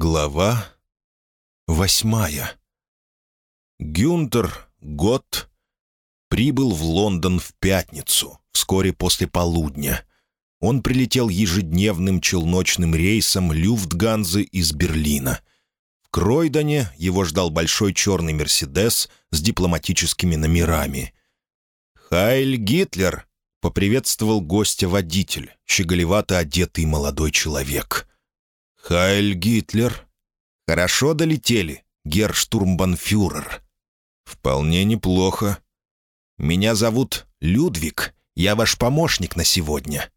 Глава восьмая. Гюнтер Гот прибыл в Лондон в пятницу, вскоре после полудня. Он прилетел ежедневным челночным рейсом Люфтганзы из Берлина. В Кройдоне его ждал большой черный «Мерседес» с дипломатическими номерами. «Хайль Гитлер!» — поприветствовал гостя водитель, щеголевато одетый молодой человек — «Хайль Гитлер!» «Хорошо долетели, герштурмбанфюрер?» «Вполне неплохо. Меня зовут Людвиг, я ваш помощник на сегодня».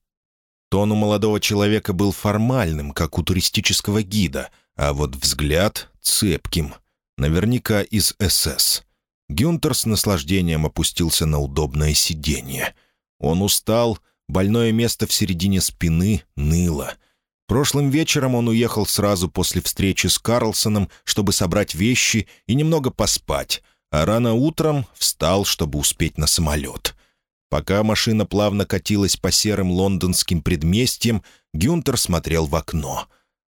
Тон у молодого человека был формальным, как у туристического гида, а вот взгляд — цепким. Наверняка из СС. Гюнтер с наслаждением опустился на удобное сиденье. Он устал, больное место в середине спины ныло — Прошлым вечером он уехал сразу после встречи с Карлсоном, чтобы собрать вещи и немного поспать, а рано утром встал, чтобы успеть на самолет. Пока машина плавно катилась по серым лондонским предместьям, Гюнтер смотрел в окно.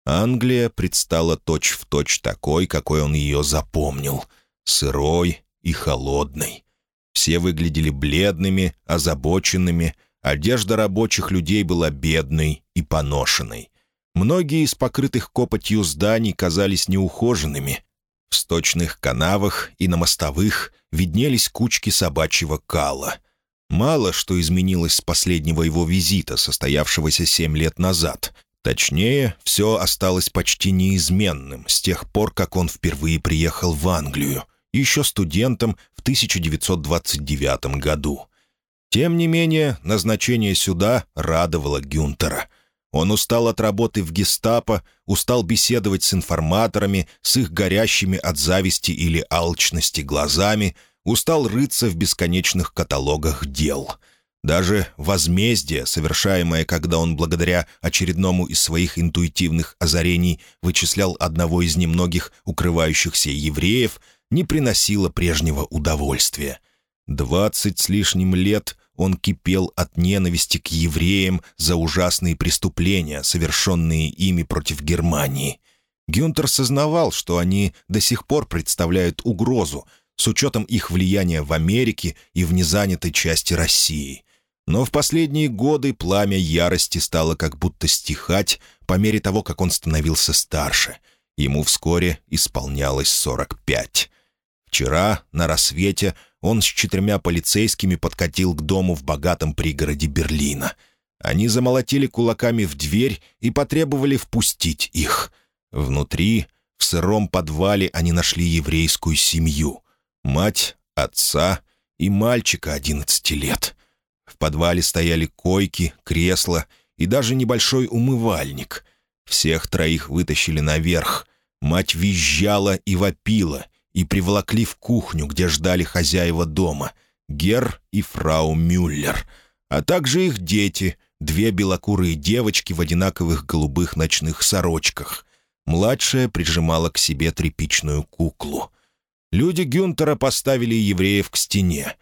Англия предстала точь-в-точь точь такой, какой он ее запомнил. Сырой и холодной. Все выглядели бледными, озабоченными, одежда рабочих людей была бедной и поношенной. Многие из покрытых копотью зданий казались неухоженными. В сточных канавах и на мостовых виднелись кучки собачьего кала. Мало что изменилось с последнего его визита, состоявшегося семь лет назад. Точнее, все осталось почти неизменным с тех пор, как он впервые приехал в Англию, еще студентом в 1929 году. Тем не менее, назначение сюда радовало Гюнтера — он устал от работы в гестапо, устал беседовать с информаторами, с их горящими от зависти или алчности глазами, устал рыться в бесконечных каталогах дел. Даже возмездие, совершаемое, когда он благодаря очередному из своих интуитивных озарений вычислял одного из немногих укрывающихся евреев, не приносило прежнего удовольствия. Двадцать с лишним лет он кипел от ненависти к евреям за ужасные преступления, совершенные ими против Германии. Гюнтер сознавал, что они до сих пор представляют угрозу, с учетом их влияния в Америке и в незанятой части России. Но в последние годы пламя ярости стало как будто стихать по мере того, как он становился старше. Ему вскоре исполнялось 45. Вчера, на рассвете, он с четырьмя полицейскими подкатил к дому в богатом пригороде Берлина. Они замолотили кулаками в дверь и потребовали впустить их. Внутри, в сыром подвале, они нашли еврейскую семью. Мать, отца и мальчика одиннадцати лет. В подвале стояли койки, кресла и даже небольшой умывальник. Всех троих вытащили наверх. Мать визжала и вопила — и приволокли в кухню, где ждали хозяева дома, Гер и фрау Мюллер, а также их дети, две белокурые девочки в одинаковых голубых ночных сорочках. Младшая прижимала к себе тряпичную куклу. Люди Гюнтера поставили евреев к стене.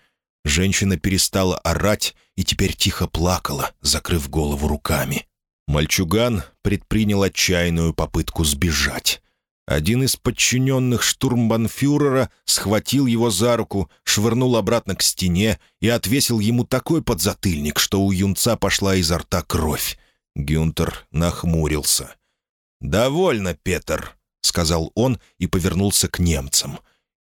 Женщина перестала орать и теперь тихо плакала, закрыв голову руками. Мальчуган предпринял отчаянную попытку сбежать. Один из подчиненных штурмбанфюрера схватил его за руку, швырнул обратно к стене и отвесил ему такой подзатыльник, что у юнца пошла изо рта кровь. Гюнтер нахмурился. «Довольно, Петер», — сказал он и повернулся к немцам.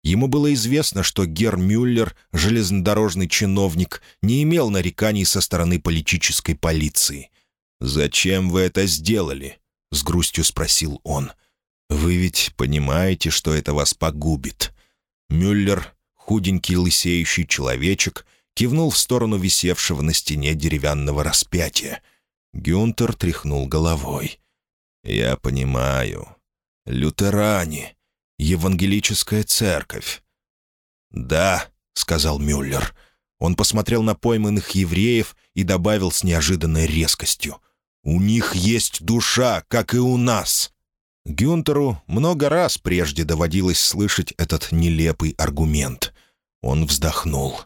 Ему было известно, что Гер Мюллер, железнодорожный чиновник, не имел нареканий со стороны политической полиции. «Зачем вы это сделали?» — с грустью спросил он. — вы ведь понимаете, что это вас погубит». Мюллер, худенький лысеющий человечек, кивнул в сторону висевшего на стене деревянного распятия. Гюнтер тряхнул головой. «Я понимаю. Лютеране. Евангелическая церковь». «Да», — сказал Мюллер. Он посмотрел на пойманных евреев и добавил с неожиданной резкостью. «У них есть душа, как и у нас». Гюнтеру много раз прежде доводилось слышать этот нелепый аргумент. Он вздохнул.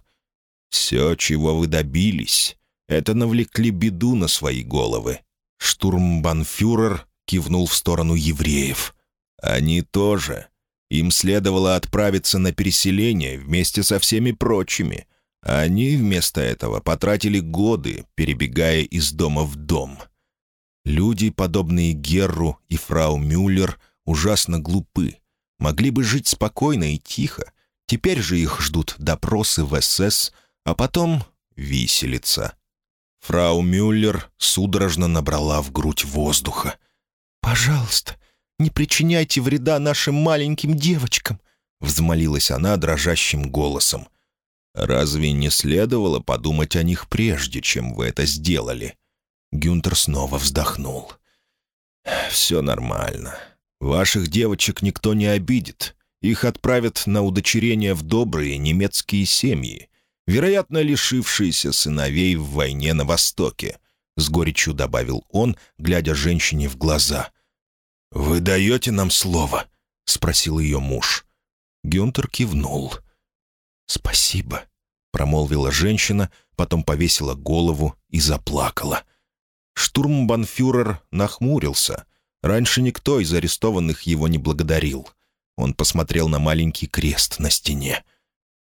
«Все, чего вы добились, это навлекли беду на свои головы». Штурмбанфюрер кивнул в сторону евреев. Они тоже. Им следовало отправиться на переселение вместе со всеми прочими. Они вместо этого потратили годы, перебегая из дома в дом. Люди, подобные Герру и фрау Мюллер, ужасно глупы. Могли бы жить спокойно и тихо. Теперь же их ждут допросы в СС, а потом виселица. Фрау Мюллер судорожно набрала в грудь воздуха. «Пожалуйста, не причиняйте вреда нашим маленьким девочкам», — взмолилась она дрожащим голосом. «Разве не следовало подумать о них прежде, чем вы это сделали?» Гюнтер снова вздохнул. «Все нормально. Ваших девочек никто не обидит. Их отправят на удочерение в добрые немецкие семьи, вероятно, лишившиеся сыновей в войне на Востоке», — с горечью добавил он, глядя женщине в глаза — «Вы даете нам слово?» — спросил ее муж. Гюнтер кивнул. «Спасибо», — промолвила женщина, потом повесила голову и заплакала. Штурмбанфюрер нахмурился. Раньше никто из арестованных его не благодарил. Он посмотрел на маленький крест на стене.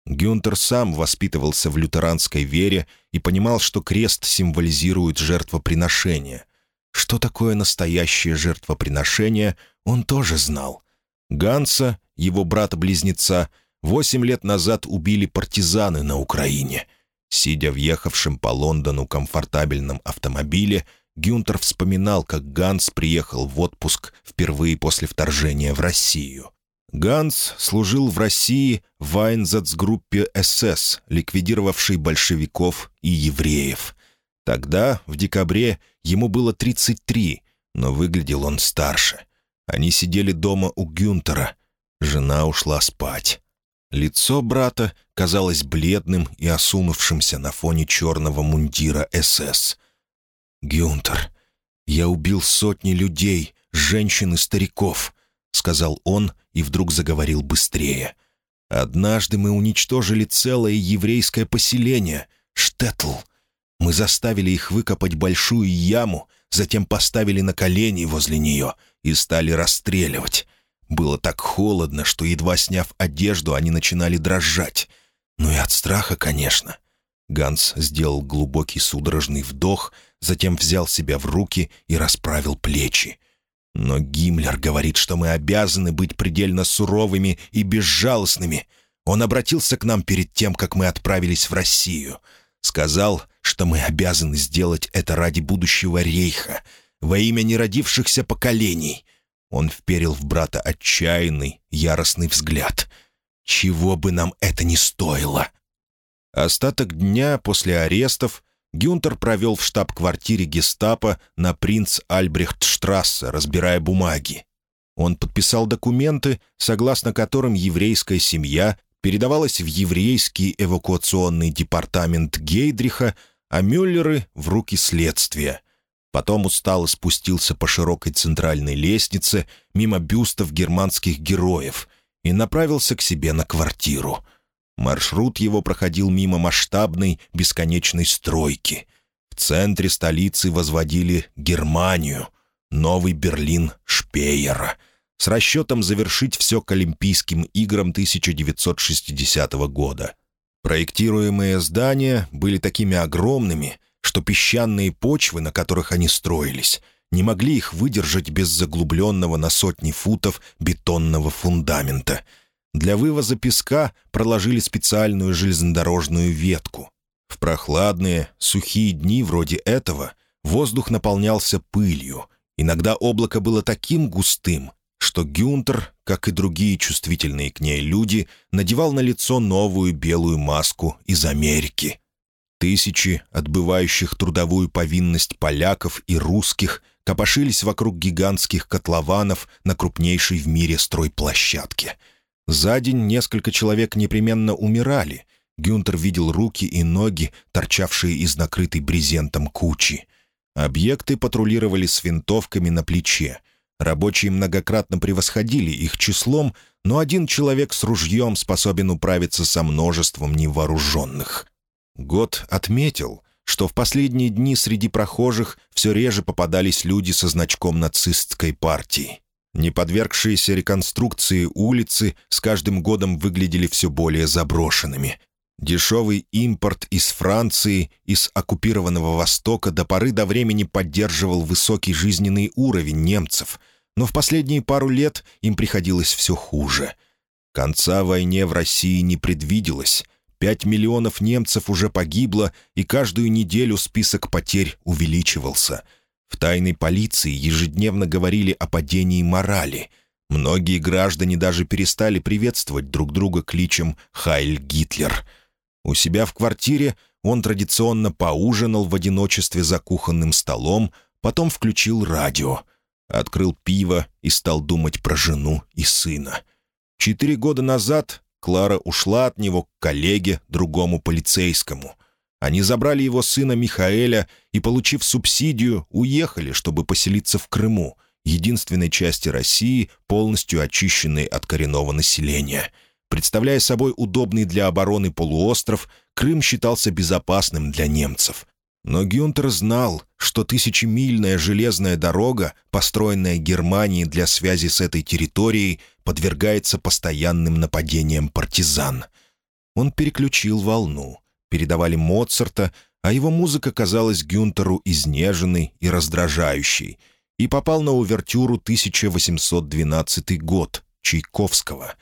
Гюнтер сам воспитывался в лютеранской вере и понимал, что крест символизирует жертвоприношение. Что такое настоящее жертвоприношение, он тоже знал. Ганса, его брата-близнеца, восемь лет назад убили партизаны на Украине. Сидя в ехавшем по Лондону комфортабельном автомобиле, Гюнтер вспоминал, как Ганс приехал в отпуск впервые после вторжения в Россию. Ганс служил в России в Айнзацгруппе СС, ликвидировавшей большевиков и евреев. Тогда, в декабре, ему было 33, но выглядел он старше. Они сидели дома у Гюнтера. Жена ушла спать. Лицо брата казалось бледным и осунувшимся на фоне черного мундира СС. «Гюнтер, я убил сотни людей, женщин и стариков», — сказал он и вдруг заговорил быстрее. «Однажды мы уничтожили целое еврейское поселение, Штетл. Мы заставили их выкопать большую яму, затем поставили на колени возле нее и стали расстреливать. Было так холодно, что, едва сняв одежду, они начинали дрожать. Ну и от страха, конечно. Ганс сделал глубокий судорожный вдох, затем взял себя в руки и расправил плечи. Но Гиммлер говорит, что мы обязаны быть предельно суровыми и безжалостными. Он обратился к нам перед тем, как мы отправились в Россию — Сказал, что мы обязаны сделать это ради будущего рейха, во имя неродившихся поколений. Он вперил в брата отчаянный, яростный взгляд. Чего бы нам это ни стоило. Остаток дня после арестов Гюнтер провел в штаб-квартире гестапо на принц Альбрехтштрассе, разбирая бумаги. Он подписал документы, согласно которым еврейская семья передавалась в еврейский эвакуационный департамент Гейдриха, а Мюллеры — в руки следствия. Потом устало спустился по широкой центральной лестнице мимо бюстов германских героев и направился к себе на квартиру. Маршрут его проходил мимо масштабной, бесконечной стройки. В центре столицы возводили Германию, Новый Берлин Шпеера — с расчетом завершить все к Олимпийским играм 1960 года. Проектируемые здания были такими огромными, что песчаные почвы, на которых они строились, не могли их выдержать без заглубленного на сотни футов бетонного фундамента. Для вывоза песка проложили специальную железнодорожную ветку. В прохладные, сухие дни вроде этого воздух наполнялся пылью. Иногда облако было таким густым, что Гюнтер, как и другие чувствительные к ней люди, надевал на лицо новую белую маску из Америки. Тысячи отбывающих трудовую повинность поляков и русских копошились вокруг гигантских котлованов на крупнейшей в мире стройплощадке. За день несколько человек непременно умирали. Гюнтер видел руки и ноги, торчавшие из накрытой брезентом кучи. Объекты патрулировали с винтовками на плече — Рабочие многократно превосходили их числом, но один человек с ружьем способен управиться со множеством невооруженных. Год отметил, что в последние дни среди прохожих все реже попадались люди со значком нацистской партии. Неподвергшиеся реконструкции улицы с каждым годом выглядели все более заброшенными. Дешевый импорт из Франции, из оккупированного Востока до поры до времени поддерживал высокий жизненный уровень немцев, но в последние пару лет им приходилось все хуже. Конца войне в России не предвиделось. Пять миллионов немцев уже погибло, и каждую неделю список потерь увеличивался — в тайной полиции ежедневно говорили о падении морали. Многие граждане даже перестали приветствовать друг друга кличем «Хайль Гитлер». У себя в квартире он традиционно поужинал в одиночестве за кухонным столом, потом включил радио, открыл пиво и стал думать про жену и сына. Четыре года назад Клара ушла от него к коллеге, другому полицейскому. Они забрали его сына Михаэля и, получив субсидию, уехали, чтобы поселиться в Крыму, единственной части России, полностью очищенной от коренного населения. Представляя собой удобный для обороны полуостров, Крым считался безопасным для немцев. Но Гюнтер знал, что тысячемильная железная дорога, построенная Германией для связи с этой территорией, подвергается постоянным нападениям партизан. Он переключил волну — передавали Моцарта, а его музыка казалась Гюнтеру изнеженной и раздражающей, и попал на увертюру 1812 год Чайковского.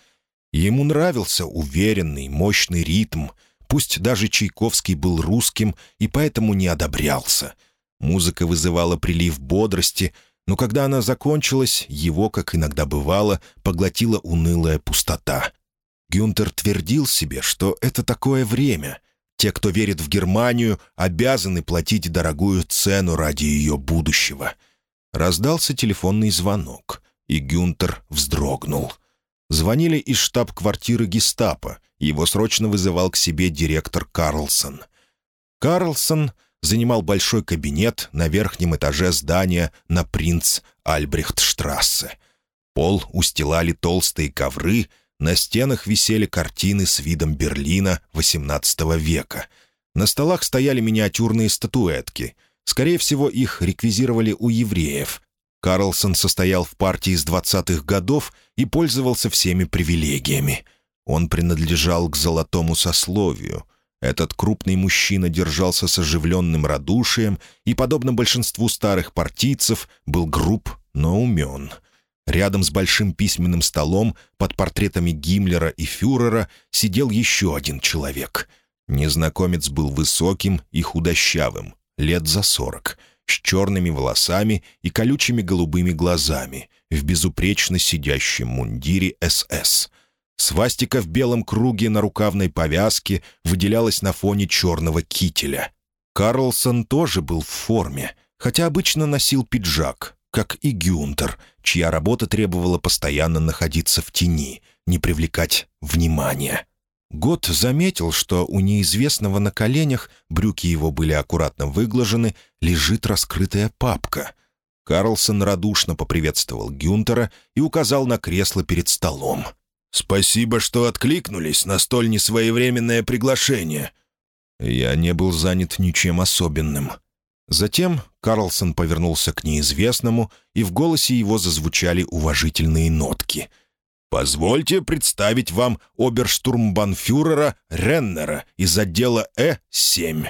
Ему нравился уверенный, мощный ритм, пусть даже Чайковский был русским и поэтому не одобрялся. Музыка вызывала прилив бодрости, но когда она закончилась, его, как иногда бывало, поглотила унылая пустота. Гюнтер твердил себе, что это такое время, те, кто верит в Германию, обязаны платить дорогую цену ради ее будущего. Раздался телефонный звонок, и Гюнтер вздрогнул. Звонили из штаб-квартиры гестапо, его срочно вызывал к себе директор Карлсон. Карлсон занимал большой кабинет на верхнем этаже здания на принц Альбрехтштрассе. Пол устилали толстые ковры — на стенах висели картины с видом Берлина XVIII века. На столах стояли миниатюрные статуэтки. Скорее всего, их реквизировали у евреев. Карлсон состоял в партии с 20-х годов и пользовался всеми привилегиями. Он принадлежал к золотому сословию. Этот крупный мужчина держался с оживленным радушием и, подобно большинству старых партийцев, был груб, но умен — Рядом с большим письменным столом под портретами Гиммлера и фюрера сидел еще один человек. Незнакомец был высоким и худощавым, лет за сорок, с черными волосами и колючими голубыми глазами, в безупречно сидящем мундире СС. Свастика в белом круге на рукавной повязке выделялась на фоне черного кителя. Карлсон тоже был в форме, хотя обычно носил пиджак, как и Гюнтер, чья работа требовала постоянно находиться в тени, не привлекать внимания. Год заметил, что у неизвестного на коленях, брюки его были аккуратно выглажены, лежит раскрытая папка. Карлсон радушно поприветствовал Гюнтера и указал на кресло перед столом. «Спасибо, что откликнулись на столь несвоевременное приглашение». Я не был занят ничем особенным. Затем Карлсон повернулся к неизвестному, и в голосе его зазвучали уважительные нотки. «Позвольте представить вам оберштурмбанфюрера Реннера из отдела Э-7».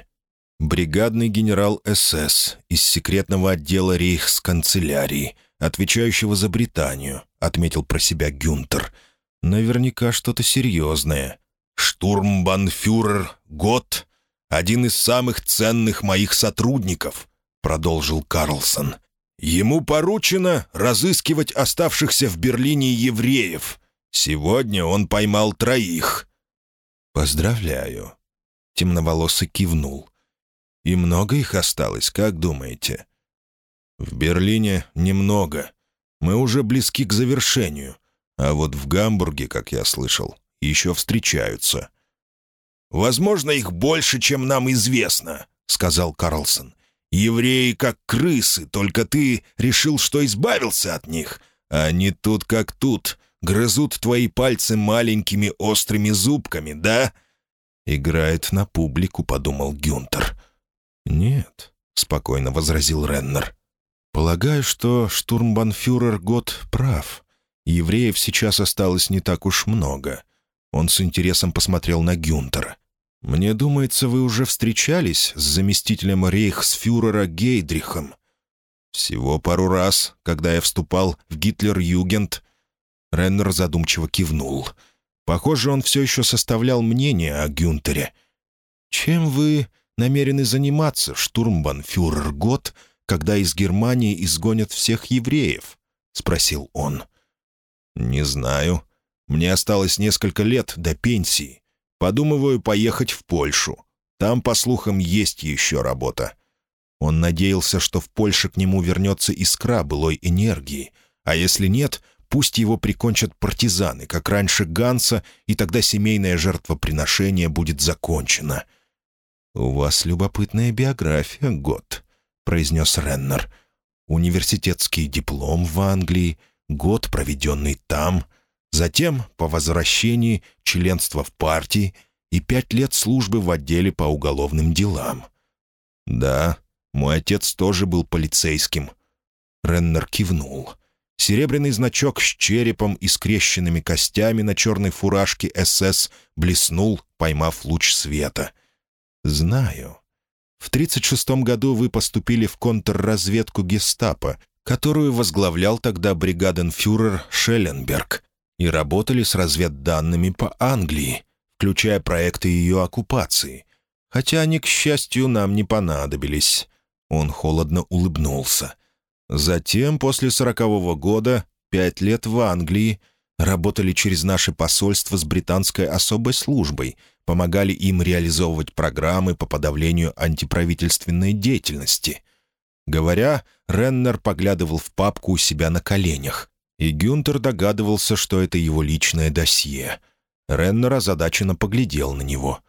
Бригадный генерал СС из секретного отдела рейхсканцелярии, отвечающего за Британию, отметил про себя Гюнтер. Наверняка что-то серьезное. «Штурмбанфюрер Гот один из самых ценных моих сотрудников», — продолжил Карлсон. «Ему поручено разыскивать оставшихся в Берлине евреев. Сегодня он поймал троих». «Поздравляю», — темноволосый кивнул. «И много их осталось, как думаете?» «В Берлине немного. Мы уже близки к завершению. А вот в Гамбурге, как я слышал, еще встречаются». «Возможно, их больше, чем нам известно», — сказал Карлсон. «Евреи как крысы, только ты решил, что избавился от них. Они тут как тут, грызут твои пальцы маленькими острыми зубками, да?» «Играет на публику», — подумал Гюнтер. «Нет», — спокойно возразил Реннер. Полагаю, что штурмбанфюрер Гот прав. Евреев сейчас осталось не так уж много. Он с интересом посмотрел на Гюнтера. «Мне думается, вы уже встречались с заместителем рейхсфюрера Гейдрихом?» «Всего пару раз, когда я вступал в Гитлер-Югент». Реннер задумчиво кивнул. «Похоже, он все еще составлял мнение о Гюнтере. Чем вы намерены заниматься, штурмбанфюрер Гот, когда из Германии изгонят всех евреев?» — спросил он. «Не знаю. Мне осталось несколько лет до пенсии. Подумываю поехать в Польшу. Там, по слухам, есть еще работа». Он надеялся, что в Польше к нему вернется искра былой энергии, а если нет, пусть его прикончат партизаны, как раньше Ганса, и тогда семейное жертвоприношение будет закончено. «У вас любопытная биография, Год», — произнес Реннер. «Университетский диплом в Англии, год, проведенный там, затем, по возвращении, членство в партии и пять лет службы в отделе по уголовным делам». «Да, мой отец тоже был полицейским». Реннер кивнул. Серебряный значок с черепом и скрещенными костями на черной фуражке СС блеснул, поймав луч света. «Знаю. В 1936 году вы поступили в контрразведку гестапо, которую возглавлял тогда бригаденфюрер Шелленберг, и работали с разведданными по Англии, включая проекты ее оккупации. Хотя они, к счастью, нам не понадобились. Он холодно улыбнулся. Затем, после сорокового года, пять лет в Англии, работали через наше посольство с британской особой службой, помогали им реализовывать программы по подавлению антиправительственной деятельности. Говоря, Реннер поглядывал в папку у себя на коленях, и Гюнтер догадывался, что это его личное досье. Реннер озадаченно поглядел на него.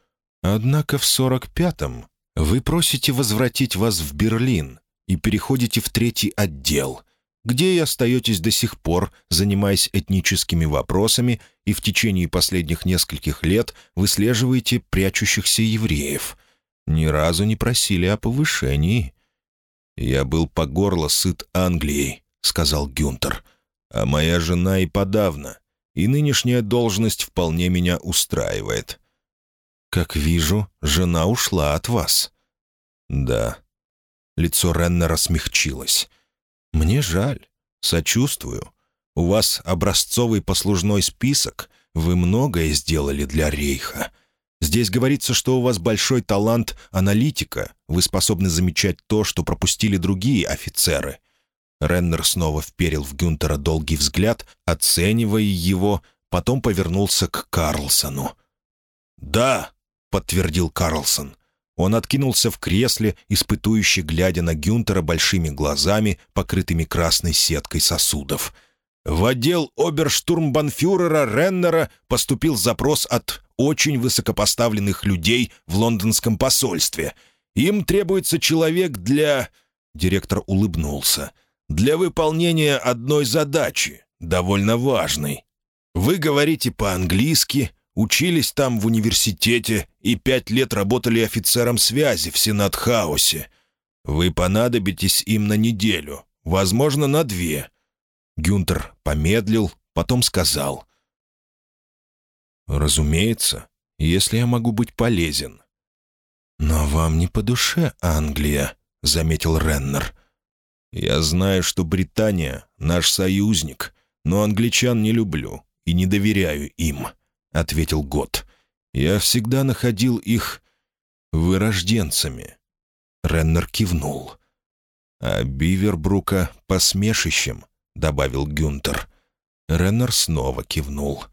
«Однако в сорок пятом вы просите возвратить вас в Берлин и переходите в третий отдел, где и остаетесь до сих пор, занимаясь этническими вопросами, и в течение последних нескольких лет выслеживаете прячущихся евреев. Ни разу не просили о повышении». «Я был по горло сыт Англией», — сказал Гюнтер. «А моя жена и подавно, и нынешняя должность вполне меня устраивает. «Как вижу, жена ушла от вас». «Да». Лицо Реннера смягчилось. «Мне жаль. Сочувствую. У вас образцовый послужной список. Вы многое сделали для Рейха. Здесь говорится, что у вас большой талант аналитика. Вы способны замечать то, что пропустили другие офицеры». Реннер снова вперил в Гюнтера долгий взгляд, оценивая его, потом повернулся к Карлсону. «Да», — подтвердил Карлсон. Он откинулся в кресле, испытующе глядя на Гюнтера большими глазами, покрытыми красной сеткой сосудов. В отдел оберштурмбанфюрера Реннера поступил запрос от очень высокопоставленных людей в лондонском посольстве. Им требуется человек для... Директор улыбнулся. «Для выполнения одной задачи, довольно важной. Вы говорите по-английски, Учились там в университете и пять лет работали офицером связи в Сенат-хаусе. Вы понадобитесь им на неделю, возможно, на две». Гюнтер помедлил, потом сказал. «Разумеется, если я могу быть полезен». «Но вам не по душе Англия», — заметил Реннер. «Я знаю, что Британия — наш союзник, но англичан не люблю и не доверяю им». — ответил Гот. «Я всегда находил их вырожденцами». Реннер кивнул. «А Бивербрука — посмешищем», — добавил Гюнтер. Реннер снова кивнул.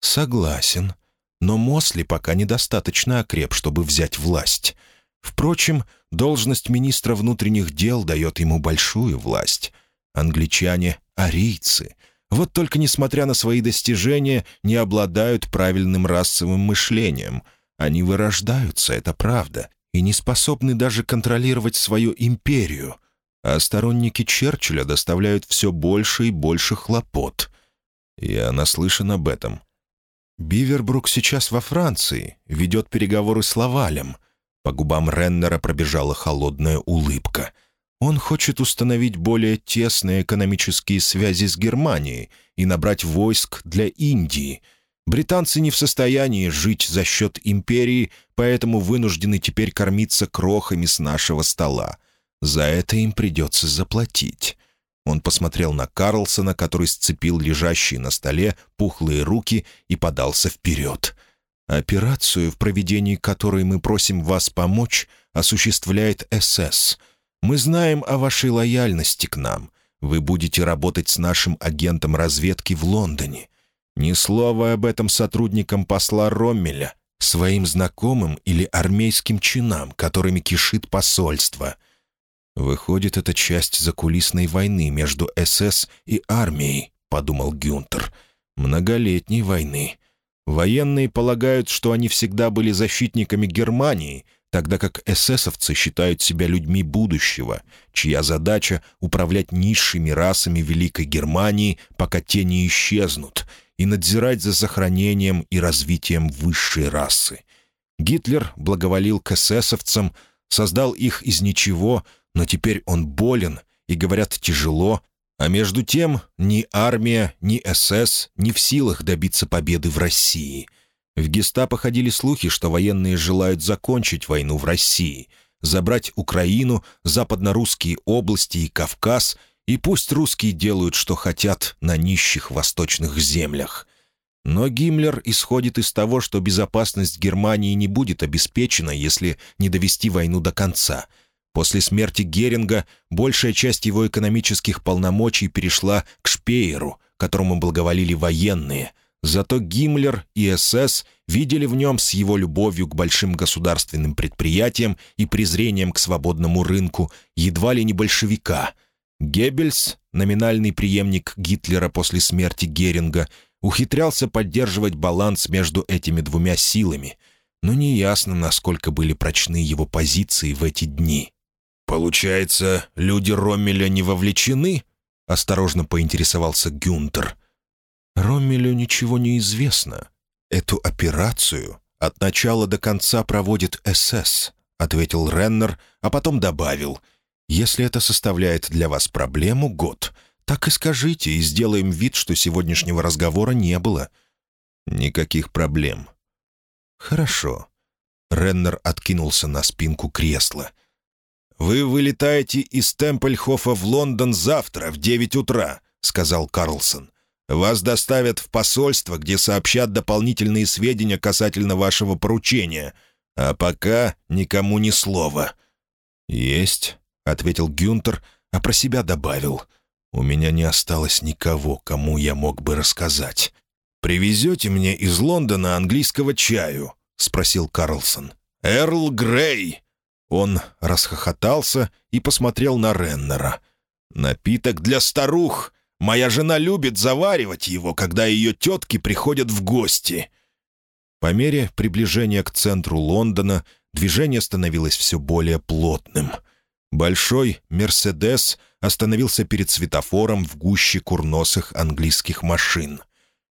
«Согласен, но Мосли пока недостаточно окреп, чтобы взять власть. Впрочем, должность министра внутренних дел дает ему большую власть. Англичане — арийцы, вот только, несмотря на свои достижения, не обладают правильным расовым мышлением. Они вырождаются, это правда, и не способны даже контролировать свою империю. А сторонники Черчилля доставляют все больше и больше хлопот. Я наслышан об этом. Бивербрук сейчас во Франции, ведет переговоры с Лавалем. По губам Реннера пробежала холодная улыбка. Он хочет установить более тесные экономические связи с Германией и набрать войск для Индии. Британцы не в состоянии жить за счет империи, поэтому вынуждены теперь кормиться крохами с нашего стола. За это им придется заплатить». Он посмотрел на Карлсона, который сцепил лежащие на столе пухлые руки и подался вперед. «Операцию, в проведении которой мы просим вас помочь, осуществляет СС. Мы знаем о вашей лояльности к нам. Вы будете работать с нашим агентом разведки в Лондоне. Ни слова об этом сотрудникам посла Роммеля, своим знакомым или армейским чинам, которыми кишит посольство. Выходит, это часть закулисной войны между СС и армией, подумал Гюнтер. Многолетней войны. Военные полагают, что они всегда были защитниками Германии — тогда как эсэсовцы считают себя людьми будущего, чья задача — управлять низшими расами Великой Германии, пока те не исчезнут, и надзирать за сохранением и развитием высшей расы. Гитлер благоволил к эсэсовцам, создал их из ничего, но теперь он болен и, говорят, тяжело, а между тем ни армия, ни СС не в силах добиться победы в России — в гестапо ходили слухи, что военные желают закончить войну в России, забрать Украину, западно-русские области и Кавказ, и пусть русские делают, что хотят на нищих восточных землях. Но Гиммлер исходит из того, что безопасность Германии не будет обеспечена, если не довести войну до конца. После смерти Геринга большая часть его экономических полномочий перешла к Шпееру, которому благоволили военные – Зато Гиммлер и СС видели в нем с его любовью к большим государственным предприятиям и презрением к свободному рынку едва ли не большевика. Геббельс, номинальный преемник Гитлера после смерти Геринга, ухитрялся поддерживать баланс между этими двумя силами, но неясно, насколько были прочны его позиции в эти дни. «Получается, люди Роммеля не вовлечены?» — осторожно поинтересовался Гюнтер — Роммелю ничего не известно. Эту операцию от начала до конца проводит СС, ответил Реннер, а потом добавил, «Если это составляет для вас проблему, год, так и скажите, и сделаем вид, что сегодняшнего разговора не было». «Никаких проблем». «Хорошо». Реннер откинулся на спинку кресла. «Вы вылетаете из Темпельхофа в Лондон завтра в девять утра», — сказал Карлсон. Вас доставят в посольство, где сообщат дополнительные сведения касательно вашего поручения. А пока никому ни слова». «Есть», — ответил Гюнтер, а про себя добавил. «У меня не осталось никого, кому я мог бы рассказать». «Привезете мне из Лондона английского чаю?» — спросил Карлсон. «Эрл Грей!» Он расхохотался и посмотрел на Реннера. «Напиток для старух! Моя жена любит заваривать его, когда ее тетки приходят в гости». По мере приближения к центру Лондона движение становилось все более плотным. Большой «Мерседес» остановился перед светофором в гуще курносых английских машин.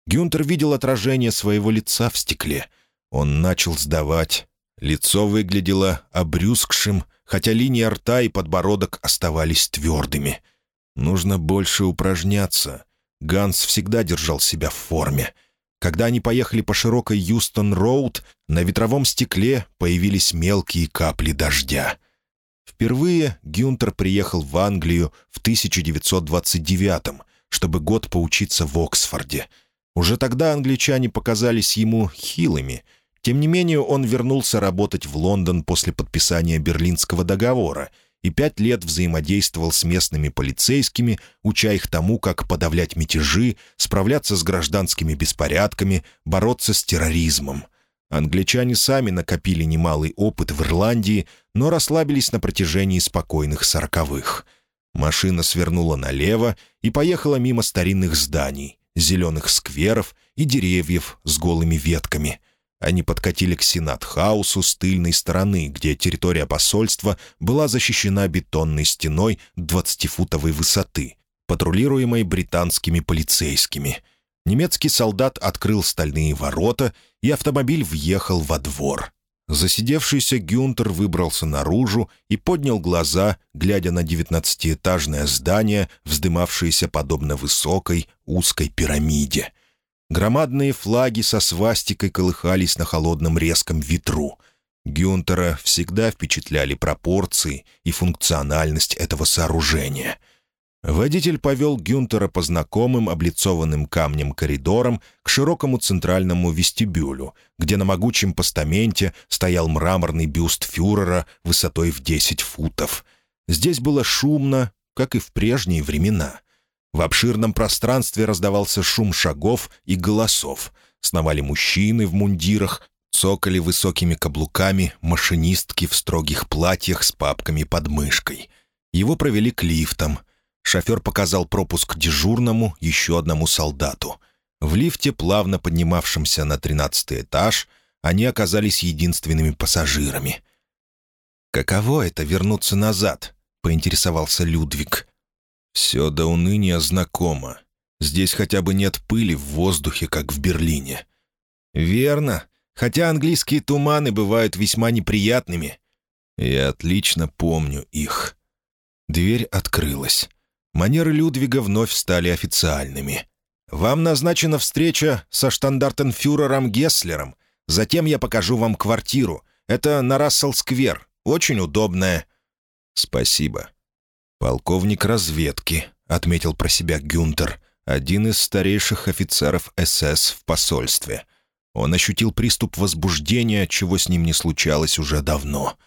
Гюнтер видел отражение своего лица в стекле. Он начал сдавать. Лицо выглядело обрюзгшим, хотя линия рта и подбородок оставались твердыми. Нужно больше упражняться. Ганс всегда держал себя в форме. Когда они поехали по широкой Юстон-Роуд, на ветровом стекле появились мелкие капли дождя. Впервые Гюнтер приехал в Англию в 1929 чтобы год поучиться в Оксфорде. Уже тогда англичане показались ему хилыми. Тем не менее, он вернулся работать в Лондон после подписания Берлинского договора — и пять лет взаимодействовал с местными полицейскими, уча их тому, как подавлять мятежи, справляться с гражданскими беспорядками, бороться с терроризмом. Англичане сами накопили немалый опыт в Ирландии, но расслабились на протяжении спокойных сороковых. Машина свернула налево и поехала мимо старинных зданий, зеленых скверов и деревьев с голыми ветками — они подкатили к Сенат-хаусу с тыльной стороны, где территория посольства была защищена бетонной стеной 20-футовой высоты, патрулируемой британскими полицейскими. Немецкий солдат открыл стальные ворота, и автомобиль въехал во двор. Засидевшийся Гюнтер выбрался наружу и поднял глаза, глядя на девятнадцатиэтажное здание, вздымавшееся подобно высокой, узкой пирамиде. Громадные флаги со свастикой колыхались на холодном резком ветру. Гюнтера всегда впечатляли пропорции и функциональность этого сооружения — Водитель повел Гюнтера по знакомым, облицованным камнем коридорам к широкому центральному вестибюлю, где на могучем постаменте стоял мраморный бюст фюрера высотой в 10 футов. Здесь было шумно, как и в прежние времена. В обширном пространстве раздавался шум шагов и голосов. Сновали мужчины в мундирах, цокали высокими каблуками машинистки в строгих платьях с папками под мышкой. Его провели к лифтам — Шофер показал пропуск дежурному еще одному солдату. В лифте, плавно поднимавшемся на тринадцатый этаж, они оказались единственными пассажирами. «Каково это — вернуться назад?» — поинтересовался Людвиг. «Все до уныния знакомо. Здесь хотя бы нет пыли в воздухе, как в Берлине». «Верно. Хотя английские туманы бывают весьма неприятными». «Я отлично помню их». Дверь открылась. Манеры Людвига вновь стали официальными. «Вам назначена встреча со штандартенфюрером Гесслером. Затем я покажу вам квартиру. Это на Рассел-сквер. Очень удобная». «Спасибо». «Полковник разведки», — отметил про себя Гюнтер, один из старейших офицеров СС в посольстве. Он ощутил приступ возбуждения, чего с ним не случалось уже давно.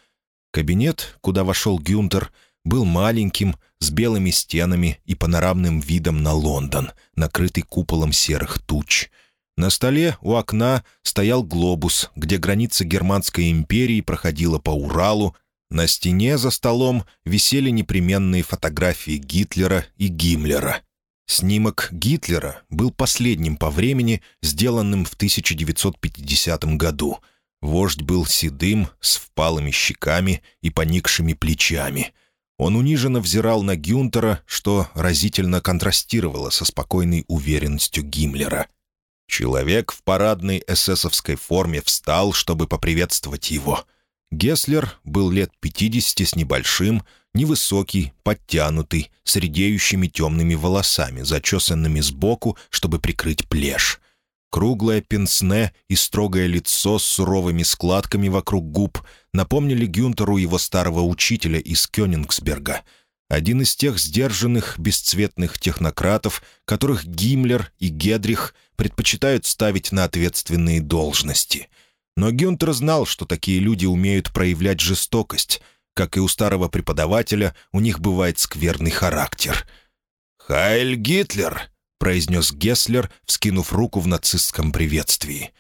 Кабинет, куда вошел Гюнтер, — был маленьким, с белыми стенами и панорамным видом на Лондон, накрытый куполом серых туч. На столе у окна стоял глобус, где граница Германской империи проходила по Уралу. На стене за столом висели непременные фотографии Гитлера и Гиммлера. Снимок Гитлера был последним по времени, сделанным в 1950 году. Вождь был седым, с впалыми щеками и поникшими плечами — он униженно взирал на Гюнтера, что разительно контрастировало со спокойной уверенностью Гиммлера. Человек в парадной эсэсовской форме встал, чтобы поприветствовать его. Гесслер был лет пятидесяти с небольшим, невысокий, подтянутый, с редеющими темными волосами, зачесанными сбоку, чтобы прикрыть плешь. Круглое пенсне и строгое лицо с суровыми складками вокруг губ напомнили Гюнтеру его старого учителя из Кёнингсберга. Один из тех сдержанных, бесцветных технократов, которых Гиммлер и Гедрих предпочитают ставить на ответственные должности. Но Гюнтер знал, что такие люди умеют проявлять жестокость. Как и у старого преподавателя, у них бывает скверный характер. «Хайль Гитлер!» — произнес Гесслер, вскинув руку в нацистском приветствии.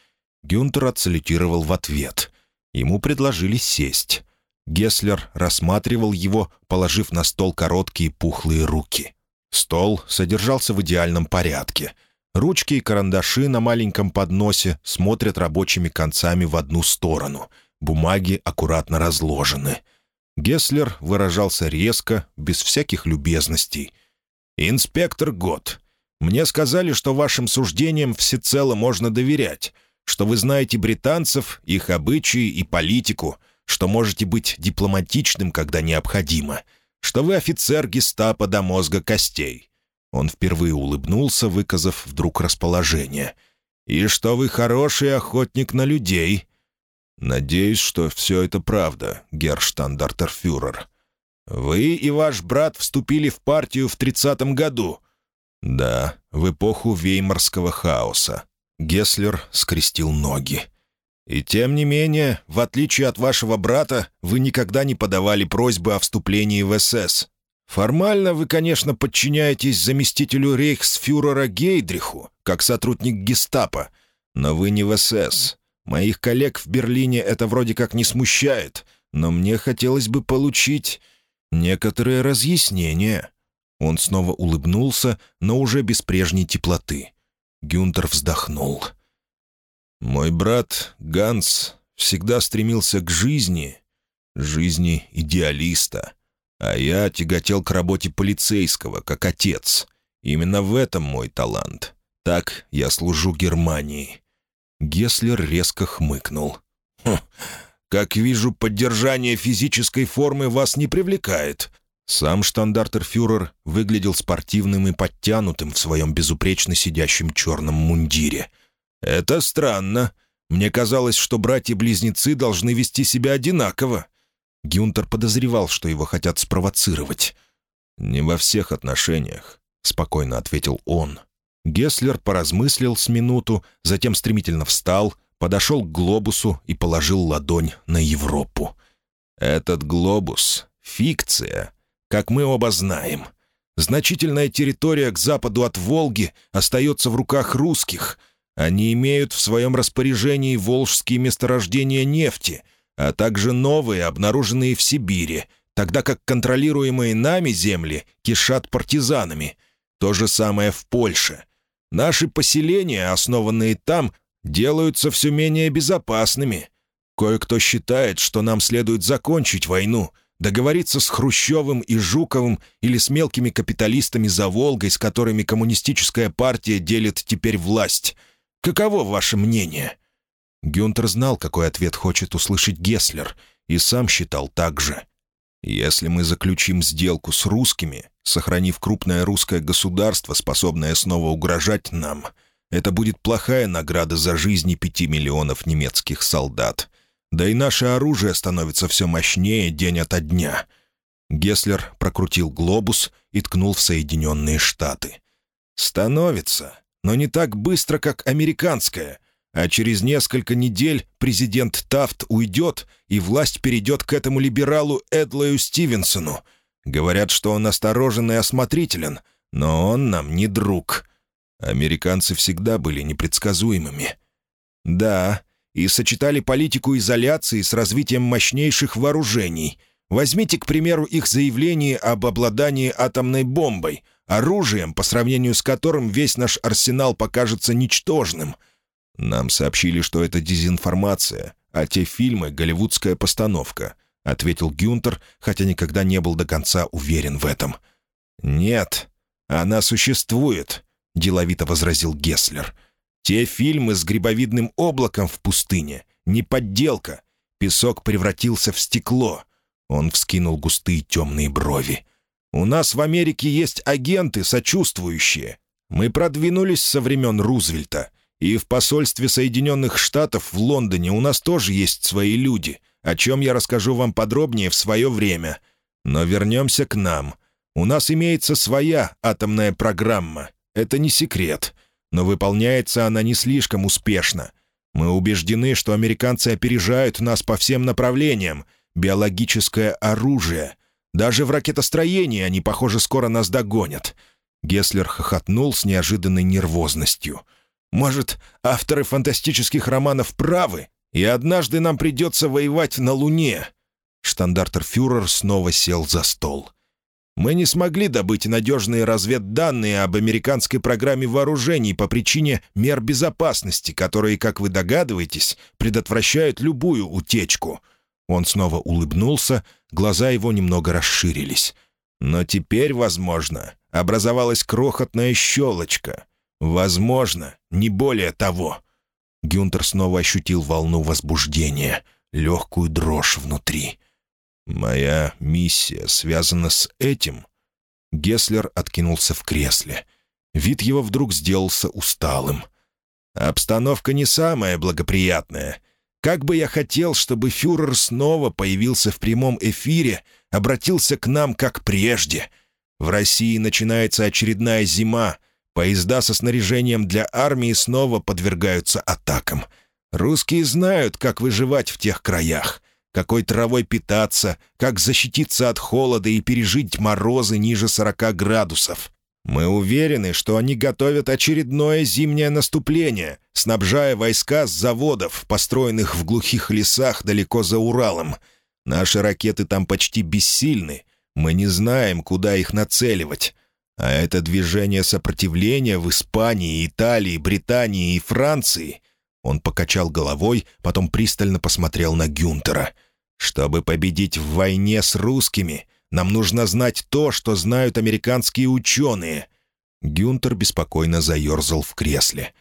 Гюнтер отсалютировал в ответ. Ему предложили сесть. Гесслер рассматривал его, положив на стол короткие пухлые руки. Стол содержался в идеальном порядке. Ручки и карандаши на маленьком подносе смотрят рабочими концами в одну сторону. Бумаги аккуратно разложены. Гесслер выражался резко, без всяких любезностей. «Инспектор Гот, мне сказали, что вашим суждениям всецело можно доверять, что вы знаете британцев, их обычаи и политику, что можете быть дипломатичным, когда необходимо, что вы офицер гестапо до мозга костей». Он впервые улыбнулся, выказав вдруг расположение. «И что вы хороший охотник на людей». «Надеюсь, что все это правда, герштандартерфюрер. Вы и ваш брат вступили в партию в тридцатом году». «Да, в эпоху веймарского хаоса». Гесслер скрестил ноги. «И тем не менее, в отличие от вашего брата, вы никогда не подавали просьбы о вступлении в СС. Формально вы, конечно, подчиняетесь заместителю рейхсфюрера Гейдриху, как сотрудник гестапо, но вы не в СС. Моих коллег в Берлине это вроде как не смущает, но мне хотелось бы получить некоторые разъяснения». Он снова улыбнулся, но уже без прежней теплоты. Гюнтер вздохнул. «Мой брат Ганс всегда стремился к жизни, жизни идеалиста, а я тяготел к работе полицейского, как отец. Именно в этом мой талант. Так я служу Германии». Геслер резко хмыкнул. «Хм, Как вижу, поддержание физической формы вас не привлекает». Сам штандартерфюрер выглядел спортивным и подтянутым в своем безупречно сидящем черном мундире. «Это странно. Мне казалось, что братья-близнецы должны вести себя одинаково». Гюнтер подозревал, что его хотят спровоцировать. «Не во всех отношениях», — спокойно ответил он. Гесслер поразмыслил с минуту, затем стремительно встал, подошел к глобусу и положил ладонь на Европу. «Этот глобус — фикция, как мы оба знаем. Значительная территория к западу от Волги остается в руках русских. Они имеют в своем распоряжении волжские месторождения нефти, а также новые, обнаруженные в Сибири, тогда как контролируемые нами земли кишат партизанами. То же самое в Польше. Наши поселения, основанные там, делаются все менее безопасными. Кое-кто считает, что нам следует закончить войну, договориться с Хрущевым и Жуковым или с мелкими капиталистами за Волгой, с которыми коммунистическая партия делит теперь власть. Каково ваше мнение?» Гюнтер знал, какой ответ хочет услышать Гесслер, и сам считал так же. «Если мы заключим сделку с русскими, сохранив крупное русское государство, способное снова угрожать нам, это будет плохая награда за жизни пяти миллионов немецких солдат. Да и наше оружие становится все мощнее день ото дня». Гесслер прокрутил глобус и ткнул в Соединенные Штаты. «Становится, но не так быстро, как американское. А через несколько недель президент Тафт уйдет, и власть перейдет к этому либералу Эдлою Стивенсону. Говорят, что он осторожен и осмотрителен, но он нам не друг. Американцы всегда были непредсказуемыми. Да, и сочетали политику изоляции с развитием мощнейших вооружений. Возьмите, к примеру, их заявление об обладании атомной бомбой, оружием, по сравнению с которым весь наш арсенал покажется ничтожным — «Нам сообщили, что это дезинформация, а те фильмы — голливудская постановка», — ответил Гюнтер, хотя никогда не был до конца уверен в этом. «Нет, она существует», — деловито возразил Гесслер. «Те фильмы с грибовидным облаком в пустыне — не подделка. Песок превратился в стекло». Он вскинул густые темные брови. «У нас в Америке есть агенты, сочувствующие. Мы продвинулись со времен Рузвельта. И в посольстве Соединенных Штатов в Лондоне у нас тоже есть свои люди, о чем я расскажу вам подробнее в свое время. Но вернемся к нам. У нас имеется своя атомная программа. Это не секрет. Но выполняется она не слишком успешно. Мы убеждены, что американцы опережают нас по всем направлениям. Биологическое оружие. Даже в ракетостроении они, похоже, скоро нас догонят». Гесслер хохотнул с неожиданной нервозностью — может, авторы фантастических романов правы, и однажды нам придется воевать на Луне?» Штандартерфюрер снова сел за стол. «Мы не смогли добыть надежные разведданные об американской программе вооружений по причине мер безопасности, которые, как вы догадываетесь, предотвращают любую утечку». Он снова улыбнулся, глаза его немного расширились. «Но теперь, возможно, образовалась крохотная щелочка. «Возможно, не более того». Гюнтер снова ощутил волну возбуждения, легкую дрожь внутри. «Моя миссия связана с этим?» Гесслер откинулся в кресле. Вид его вдруг сделался усталым. «Обстановка не самая благоприятная. Как бы я хотел, чтобы фюрер снова появился в прямом эфире, обратился к нам как прежде. В России начинается очередная зима, Поезда со снаряжением для армии снова подвергаются атакам. Русские знают, как выживать в тех краях, какой травой питаться, как защититься от холода и пережить морозы ниже 40 градусов. Мы уверены, что они готовят очередное зимнее наступление, снабжая войска с заводов, построенных в глухих лесах далеко за Уралом. Наши ракеты там почти бессильны. Мы не знаем, куда их нацеливать. А это движение сопротивления в Испании, Италии, Британии и Франции. Он покачал головой, потом пристально посмотрел на Гюнтера. «Чтобы победить в войне с русскими, нам нужно знать то, что знают американские ученые». Гюнтер беспокойно заерзал в кресле.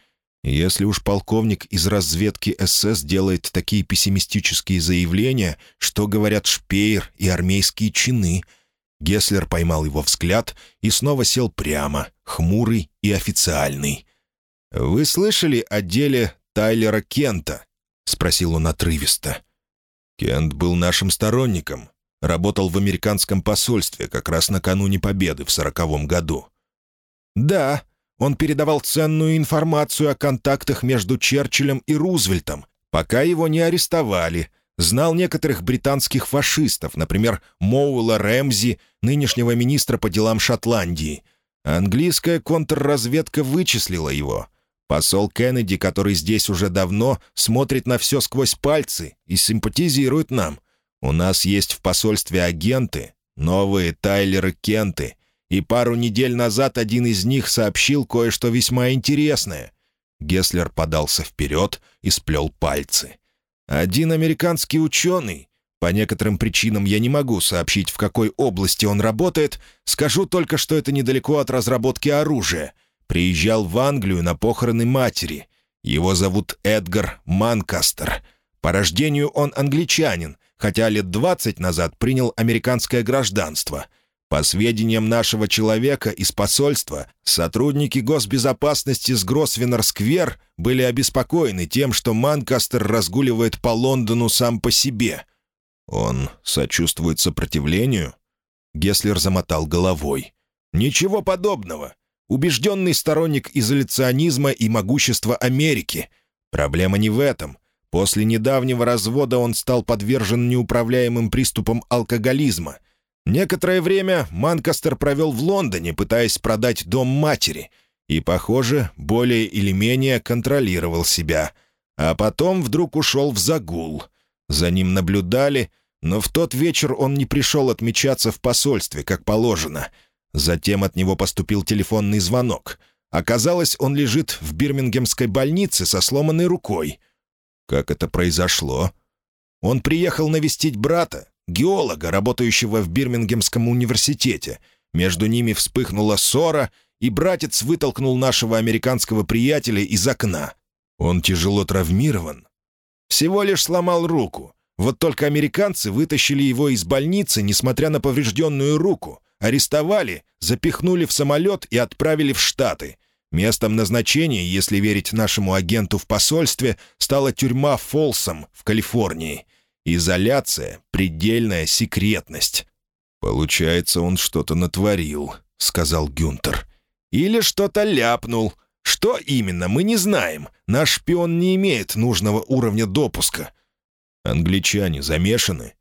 Если уж полковник из разведки СС делает такие пессимистические заявления, что говорят Шпеер и армейские чины — Гесслер поймал его взгляд и снова сел прямо, хмурый и официальный. «Вы слышали о деле Тайлера Кента?» — спросил он отрывисто. «Кент был нашим сторонником. Работал в американском посольстве как раз накануне победы в сороковом году». «Да, он передавал ценную информацию о контактах между Черчиллем и Рузвельтом, пока его не арестовали, Знал некоторых британских фашистов, например, Моуэлла Рэмзи, нынешнего министра по делам Шотландии. Английская контрразведка вычислила его. Посол Кеннеди, который здесь уже давно, смотрит на все сквозь пальцы и симпатизирует нам. У нас есть в посольстве агенты, новые Тайлеры Кенты, и пару недель назад один из них сообщил кое-что весьма интересное. Гесслер подался вперед и сплел пальцы. Один американский ученый, по некоторым причинам я не могу сообщить, в какой области он работает, скажу только, что это недалеко от разработки оружия, приезжал в Англию на похороны матери. Его зовут Эдгар Манкастер. По рождению он англичанин, хотя лет двадцать назад принял американское гражданство — по сведениям нашего человека из посольства, сотрудники госбезопасности с Гросвеннер-сквер были обеспокоены тем, что Манкастер разгуливает по Лондону сам по себе. Он сочувствует сопротивлению? Геслер замотал головой. «Ничего подобного. Убежденный сторонник изоляционизма и могущества Америки. Проблема не в этом. После недавнего развода он стал подвержен неуправляемым приступам алкоголизма — Некоторое время Манкастер провел в Лондоне, пытаясь продать дом матери, и, похоже, более или менее контролировал себя. А потом вдруг ушел в загул. За ним наблюдали, но в тот вечер он не пришел отмечаться в посольстве, как положено. Затем от него поступил телефонный звонок. Оказалось, он лежит в бирмингемской больнице со сломанной рукой. Как это произошло? Он приехал навестить брата, геолога, работающего в Бирмингемском университете. Между ними вспыхнула ссора, и братец вытолкнул нашего американского приятеля из окна. Он тяжело травмирован. Всего лишь сломал руку. Вот только американцы вытащили его из больницы, несмотря на поврежденную руку. Арестовали, запихнули в самолет и отправили в Штаты. Местом назначения, если верить нашему агенту в посольстве, стала тюрьма Фолсом в Калифорнии. Изоляция, предельная секретность. «Получается, он что-то натворил», — сказал Гюнтер. «Или что-то ляпнул. Что именно, мы не знаем. Наш шпион не имеет нужного уровня допуска». «Англичане замешаны?»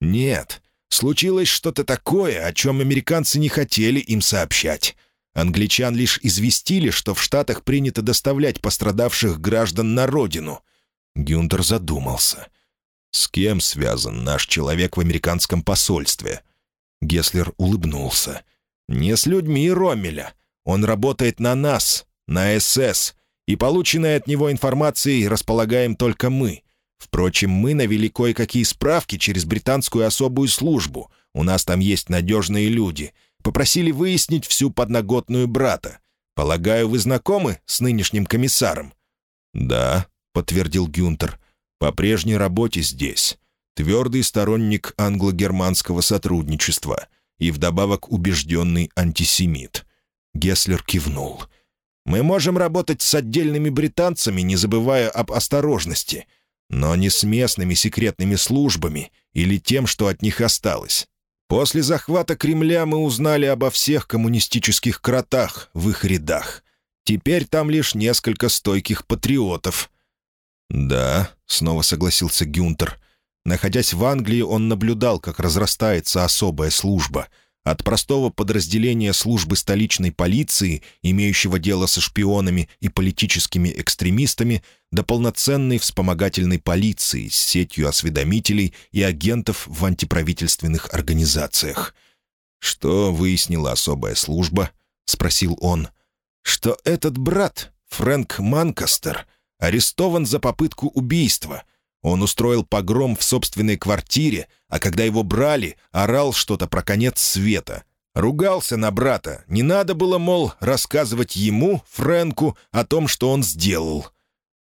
«Нет. Случилось что-то такое, о чем американцы не хотели им сообщать. Англичан лишь известили, что в Штатах принято доставлять пострадавших граждан на родину». Гюнтер задумался. «С кем связан наш человек в американском посольстве?» Геслер улыбнулся. «Не с людьми Роммеля. Он работает на нас, на СС, и полученной от него информацией располагаем только мы. Впрочем, мы навели кое-какие справки через британскую особую службу. У нас там есть надежные люди. Попросили выяснить всю подноготную брата. Полагаю, вы знакомы с нынешним комиссаром?» «Да», — подтвердил Гюнтер. По прежней работе здесь. Твердый сторонник англо-германского сотрудничества и вдобавок убежденный антисемит. Гесслер кивнул. «Мы можем работать с отдельными британцами, не забывая об осторожности, но не с местными секретными службами или тем, что от них осталось. После захвата Кремля мы узнали обо всех коммунистических кротах в их рядах. Теперь там лишь несколько стойких патриотов, «Да», — снова согласился Гюнтер. Находясь в Англии, он наблюдал, как разрастается особая служба. От простого подразделения службы столичной полиции, имеющего дело со шпионами и политическими экстремистами, до полноценной вспомогательной полиции с сетью осведомителей и агентов в антиправительственных организациях. «Что выяснила особая служба?» — спросил он. «Что этот брат, Фрэнк Манкастер, арестован за попытку убийства. Он устроил погром в собственной квартире, а когда его брали, орал что-то про конец света. Ругался на брата. Не надо было, мол, рассказывать ему, Фрэнку, о том, что он сделал.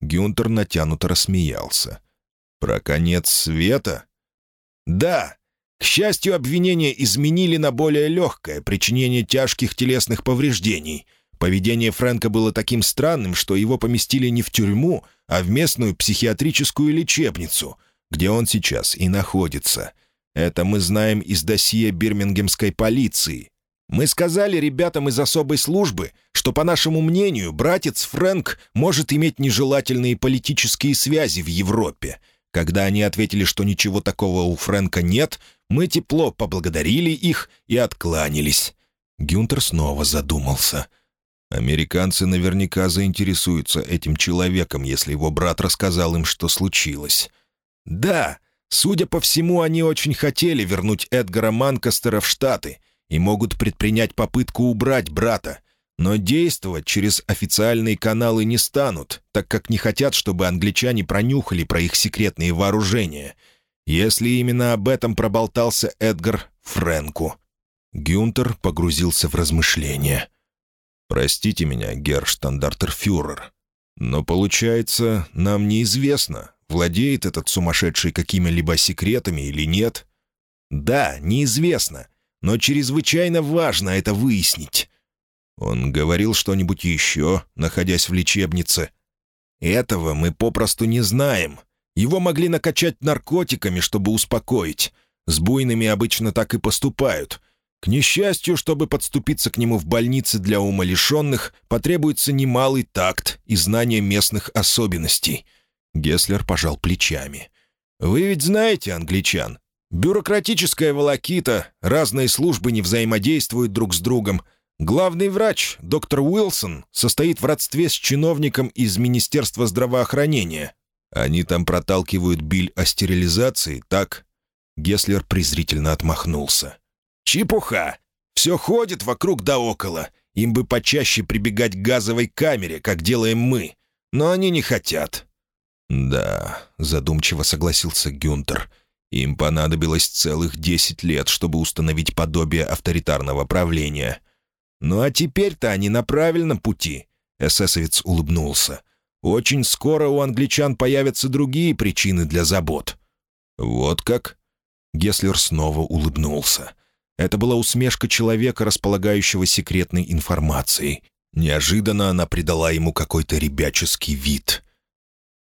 Гюнтер натянуто рассмеялся. «Про конец света?» «Да. К счастью, обвинения изменили на более легкое причинение тяжких телесных повреждений. Поведение Фрэнка было таким странным, что его поместили не в тюрьму, а в местную психиатрическую лечебницу, где он сейчас и находится. Это мы знаем из досье бирмингемской полиции. Мы сказали ребятам из особой службы, что, по нашему мнению, братец Фрэнк может иметь нежелательные политические связи в Европе. Когда они ответили, что ничего такого у Фрэнка нет, мы тепло поблагодарили их и откланялись. Гюнтер снова задумался — Американцы наверняка заинтересуются этим человеком, если его брат рассказал им, что случилось. Да, судя по всему, они очень хотели вернуть Эдгара Манкастера в Штаты и могут предпринять попытку убрать брата, но действовать через официальные каналы не станут, так как не хотят, чтобы англичане пронюхали про их секретные вооружения. Если именно об этом проболтался Эдгар Фрэнку. Гюнтер погрузился в размышления. «Простите меня, герштандартерфюрер, но, получается, нам неизвестно, владеет этот сумасшедший какими-либо секретами или нет?» «Да, неизвестно, но чрезвычайно важно это выяснить». Он говорил что-нибудь еще, находясь в лечебнице. «Этого мы попросту не знаем. Его могли накачать наркотиками, чтобы успокоить. С буйными обычно так и поступают. К несчастью, чтобы подступиться к нему в больнице для умалишенных, потребуется немалый такт и знание местных особенностей. Геслер пожал плечами. «Вы ведь знаете англичан. Бюрократическая волокита, разные службы не взаимодействуют друг с другом. Главный врач, доктор Уилсон, состоит в родстве с чиновником из Министерства здравоохранения. Они там проталкивают биль о стерилизации, так?» Геслер презрительно отмахнулся. Чепуха. Все ходит вокруг да около. Им бы почаще прибегать к газовой камере, как делаем мы. Но они не хотят». «Да», — задумчиво согласился Гюнтер. «Им понадобилось целых десять лет, чтобы установить подобие авторитарного правления». «Ну а теперь-то они на правильном пути», — эсэсовец улыбнулся. «Очень скоро у англичан появятся другие причины для забот». «Вот как?» Геслер снова улыбнулся. Это была усмешка человека, располагающего секретной информацией. Неожиданно она придала ему какой-то ребяческий вид.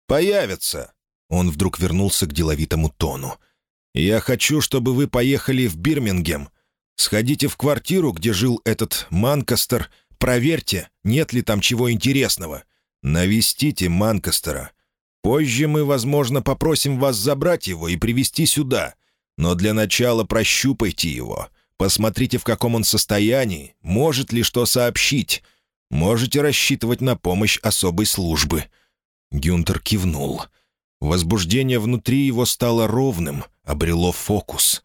«Появятся!» Он вдруг вернулся к деловитому тону. «Я хочу, чтобы вы поехали в Бирмингем. Сходите в квартиру, где жил этот Манкастер, проверьте, нет ли там чего интересного. Навестите Манкастера. Позже мы, возможно, попросим вас забрать его и привести сюда. Но для начала прощупайте его. Посмотрите, в каком он состоянии, может ли что сообщить. Можете рассчитывать на помощь особой службы». Гюнтер кивнул. Возбуждение внутри его стало ровным, обрело фокус.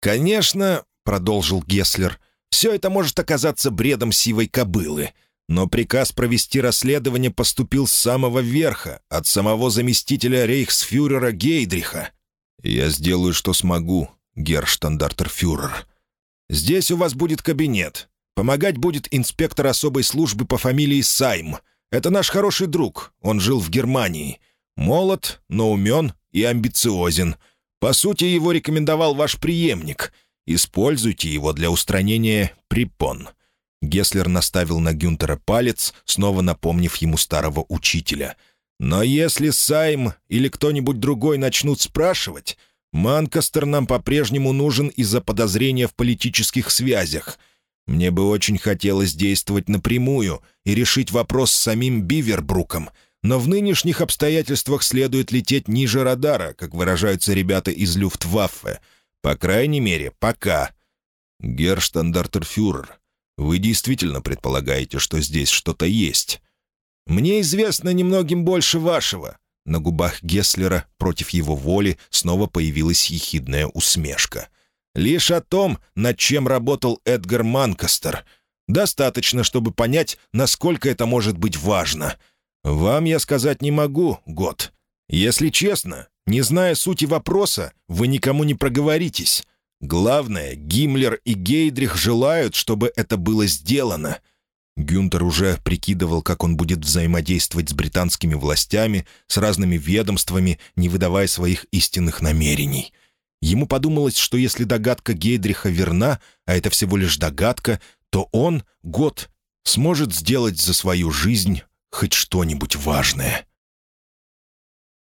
«Конечно», — продолжил Гесслер, — «все это может оказаться бредом сивой кобылы». Но приказ провести расследование поступил с самого верха, от самого заместителя рейхсфюрера Гейдриха. «Я сделаю, что смогу, герштандартерфюрер», Здесь у вас будет кабинет. Помогать будет инспектор особой службы по фамилии Сайм. Это наш хороший друг. Он жил в Германии. Молод, но умен и амбициозен. По сути, его рекомендовал ваш преемник. Используйте его для устранения препон». Геслер наставил на Гюнтера палец, снова напомнив ему старого учителя. «Но если Сайм или кто-нибудь другой начнут спрашивать, Манкастер нам по-прежнему нужен из-за подозрения в политических связях. Мне бы очень хотелось действовать напрямую и решить вопрос с самим Бивербруком, но в нынешних обстоятельствах следует лететь ниже радара, как выражаются ребята из Люфтваффе. По крайней мере, пока. Герштандартерфюрер, вы действительно предполагаете, что здесь что-то есть? Мне известно немногим больше вашего. На губах Гесслера против его воли снова появилась ехидная усмешка. «Лишь о том, над чем работал Эдгар Манкастер. Достаточно, чтобы понять, насколько это может быть важно. Вам я сказать не могу, Год. Если честно, не зная сути вопроса, вы никому не проговоритесь. Главное, Гиммлер и Гейдрих желают, чтобы это было сделано. Гюнтер уже прикидывал, как он будет взаимодействовать с британскими властями, с разными ведомствами, не выдавая своих истинных намерений. Ему подумалось, что если догадка Гейдриха верна, а это всего лишь догадка, то он, год, сможет сделать за свою жизнь хоть что-нибудь важное.